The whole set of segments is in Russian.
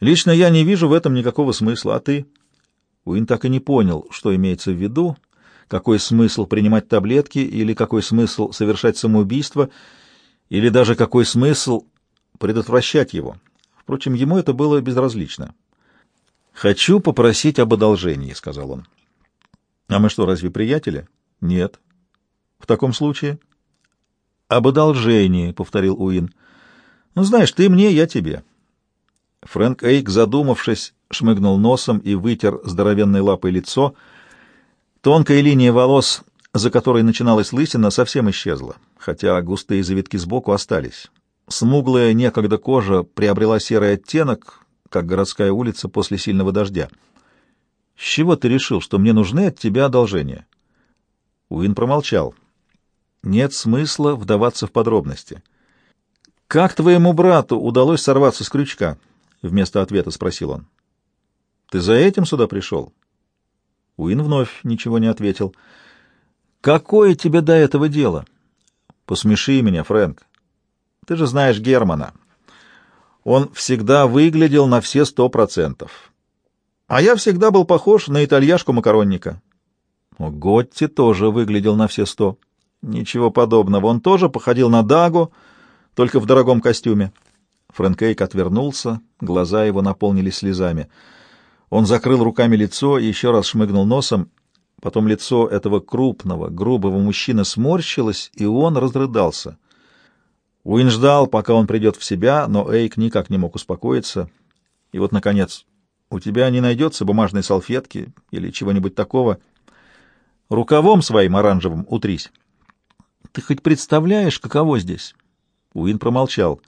Лично я не вижу в этом никакого смысла, а ты? Уин так и не понял, что имеется в виду, какой смысл принимать таблетки или какой смысл совершать самоубийство, или даже какой смысл предотвращать его. Впрочем, ему это было безразлично. «Хочу попросить об одолжении», — сказал он. «А мы что, разве приятели?» «Нет». «В таком случае?» «Об одолжении», — повторил Уин. «Ну, знаешь, ты мне, я тебе». Фрэнк Эйк, задумавшись, шмыгнул носом и вытер здоровенной лапой лицо. Тонкая линия волос, за которой начиналась лысина, совсем исчезла, хотя густые завитки сбоку остались. Смуглая некогда кожа приобрела серый оттенок, как городская улица после сильного дождя. «С чего ты решил, что мне нужны от тебя одолжения?» Уин промолчал. «Нет смысла вдаваться в подробности». «Как твоему брату удалось сорваться с крючка?» — вместо ответа спросил он. «Ты за этим сюда пришел?» Уин вновь ничего не ответил. «Какое тебе до этого дело?» «Посмеши меня, Фрэнк. Ты же знаешь Германа. Он всегда выглядел на все сто процентов. А я всегда был похож на итальяшку-макаронника. Готти тоже выглядел на все сто. Ничего подобного. Он тоже походил на Дагу, только в дорогом костюме. Фрэнк Эйк отвернулся, глаза его наполнились слезами. Он закрыл руками лицо и еще раз шмыгнул носом. Потом лицо этого крупного, грубого мужчины сморщилось, и он разрыдался. Уин ждал, пока он придет в себя, но Эйк никак не мог успокоиться. И вот, наконец, у тебя не найдется бумажной салфетки или чего-нибудь такого. Рукавом своим оранжевым утрись. Ты хоть представляешь, каково здесь? Уин промолчал.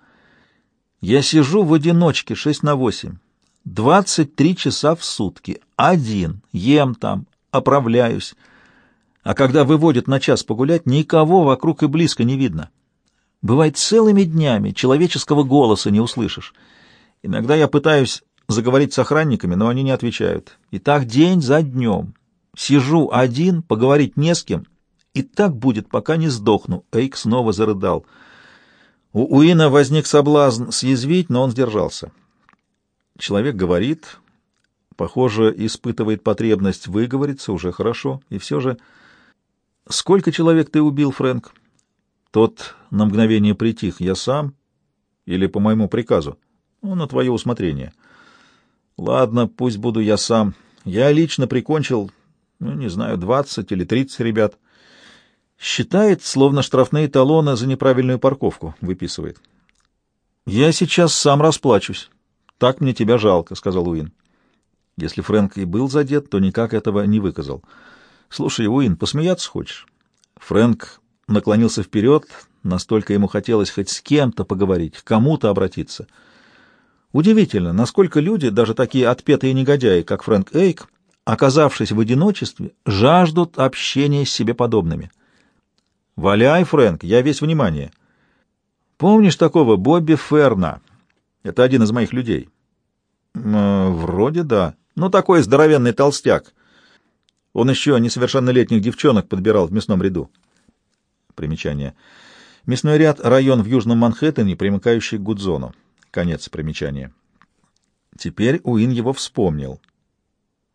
Я сижу в одиночке шесть на восемь. Двадцать три часа в сутки. Один. Ем там, оправляюсь. А когда выводят на час погулять, никого вокруг и близко не видно. Бывает, целыми днями человеческого голоса не услышишь. Иногда я пытаюсь заговорить с охранниками, но они не отвечают. И так день за днем. Сижу один, поговорить не с кем. И так будет, пока не сдохну. Эйк снова зарыдал. У Уина возник соблазн съязвить, но он сдержался. Человек говорит, похоже, испытывает потребность выговориться, уже хорошо. И все же... Сколько человек ты убил, Фрэнк? Тот на мгновение притих. Я сам или по моему приказу? Ну, на твое усмотрение. Ладно, пусть буду я сам. Я лично прикончил, ну, не знаю, двадцать или тридцать ребят. Считает, словно штрафные талоны за неправильную парковку выписывает. Я сейчас сам расплачусь. Так мне тебя жалко, — сказал Уин. Если Фрэнк и был задет, то никак этого не выказал. Слушай, Уин, посмеяться хочешь? Фрэнк наклонился вперед, настолько ему хотелось хоть с кем-то поговорить, к кому-то обратиться. Удивительно, насколько люди, даже такие отпетые негодяи, как Фрэнк Эйк, оказавшись в одиночестве, жаждут общения с себе подобными. «Валяй, Фрэнк, я весь внимание». «Помнишь такого Бобби Ферна? Это один из моих людей». «Э, «Вроде да. Ну, такой здоровенный толстяк. Он еще несовершеннолетних девчонок подбирал в мясном ряду». Примечание. Мясной ряд — район в Южном Манхэттене, примыкающий к Гудзону. Конец примечания. Теперь Уин его вспомнил.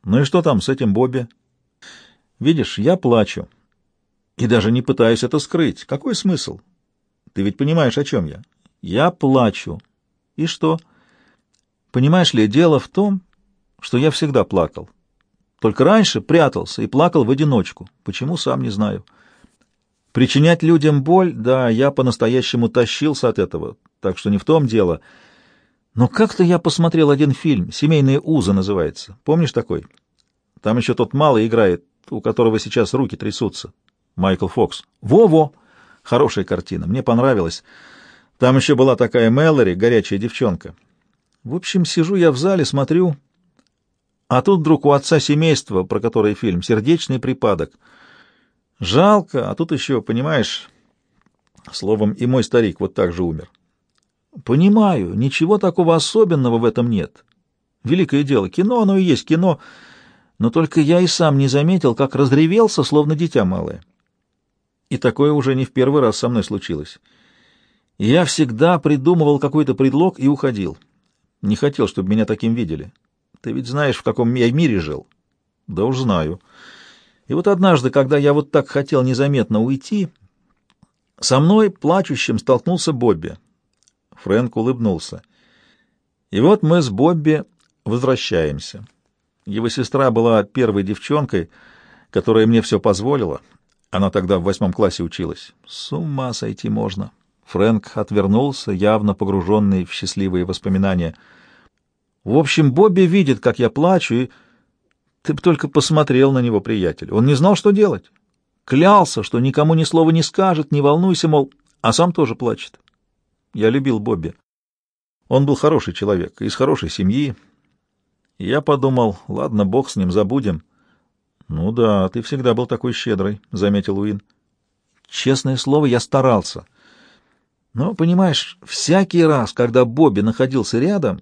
Ну и что там с этим Бобби? Видишь, я плачу. И даже не пытаюсь это скрыть. Какой смысл? Ты ведь понимаешь, о чем я? Я плачу. И что? Понимаешь ли, дело в том, что я всегда плакал. Только раньше прятался и плакал в одиночку. Почему, сам не знаю. — Причинять людям боль, да, я по-настоящему тащился от этого, так что не в том дело. Но как-то я посмотрел один фильм, «Семейные узы» называется. Помнишь такой? Там еще тот малый играет, у которого сейчас руки трясутся. Майкл Фокс. Во-во! Хорошая картина, мне понравилась. Там еще была такая Мэлори, горячая девчонка. В общем, сижу я в зале, смотрю, а тут вдруг у отца семейства, про которое фильм, сердечный припадок — Жалко, а тут еще, понимаешь, словом, и мой старик вот так же умер. Понимаю, ничего такого особенного в этом нет. Великое дело, кино, оно и есть кино, но только я и сам не заметил, как разревелся, словно дитя малое. И такое уже не в первый раз со мной случилось. Я всегда придумывал какой-то предлог и уходил. Не хотел, чтобы меня таким видели. Ты ведь знаешь, в каком я мире жил. Да уж знаю. И вот однажды, когда я вот так хотел незаметно уйти, со мной, плачущим, столкнулся Бобби. Фрэнк улыбнулся. И вот мы с Бобби возвращаемся. Его сестра была первой девчонкой, которая мне все позволила. Она тогда в восьмом классе училась. С ума сойти можно. Фрэнк отвернулся, явно погруженный в счастливые воспоминания. В общем, Бобби видит, как я плачу, и... Ты бы только посмотрел на него, приятель. Он не знал, что делать. Клялся, что никому ни слова не скажет, не волнуйся, мол, а сам тоже плачет. Я любил Бобби. Он был хороший человек, из хорошей семьи. я подумал, ладно, бог с ним, забудем. — Ну да, ты всегда был такой щедрый, — заметил Уин. — Честное слово, я старался. Но, понимаешь, всякий раз, когда Бобби находился рядом,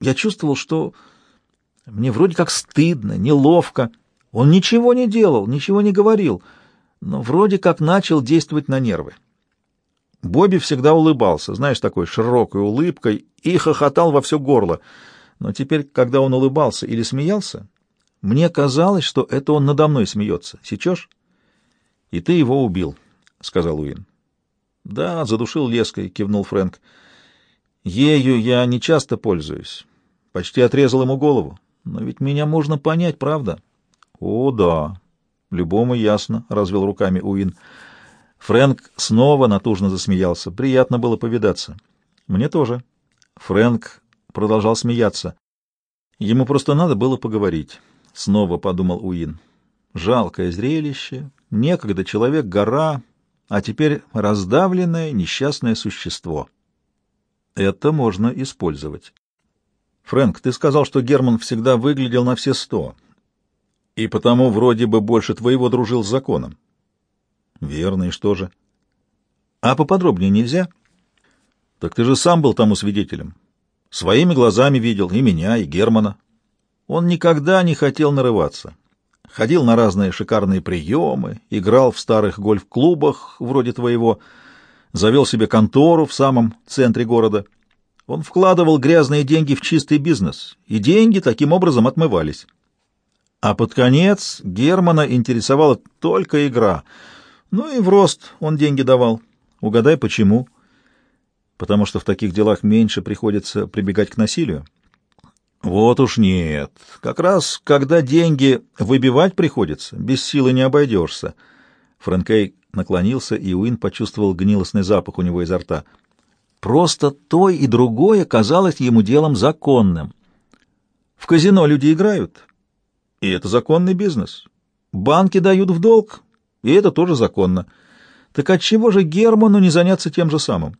я чувствовал, что мне вроде как стыдно, неловко. Он ничего не делал, ничего не говорил, но вроде как начал действовать на нервы. Бобби всегда улыбался, знаешь, такой широкой улыбкой, и хохотал во все горло. Но теперь, когда он улыбался или смеялся, мне казалось, что это он надо мной смеется. Сечешь? — И ты его убил, — сказал Уин. — Да, задушил леской, — кивнул Фрэнк. — Ею я не часто пользуюсь. Почти отрезал ему голову. Но ведь меня можно понять, правда? — О, да. Любому ясно, — развел руками Уин. Фрэнк снова натужно засмеялся. Приятно было повидаться. — Мне тоже. Фрэнк продолжал смеяться. Ему просто надо было поговорить. Снова подумал Уин. Жалкое зрелище. Некогда человек-гора, а теперь раздавленное несчастное существо. Это можно использовать. Фрэнк, ты сказал, что Герман всегда выглядел на все сто, и потому вроде бы больше твоего дружил с законом. Верно, и что же? А поподробнее нельзя? Так ты же сам был тому свидетелем. Своими глазами видел и меня, и Германа. Он никогда не хотел нарываться. Ходил на разные шикарные приемы, играл в старых гольф-клубах, вроде твоего, завел себе контору в самом центре города — он вкладывал грязные деньги в чистый бизнес, и деньги таким образом отмывались. А под конец Германа интересовала только игра. Ну и в рост он деньги давал. Угадай, почему? Потому что в таких делах меньше приходится прибегать к насилию. Вот уж нет. Как раз, когда деньги выбивать приходится, без силы не обойдешься. Фрэнкей наклонился, и Уин почувствовал гнилостный запах у него изо рта — Просто то и другое казалось ему делом законным. В казино люди играют, и это законный бизнес. Банки дают в долг, и это тоже законно. Так отчего же Герману не заняться тем же самым?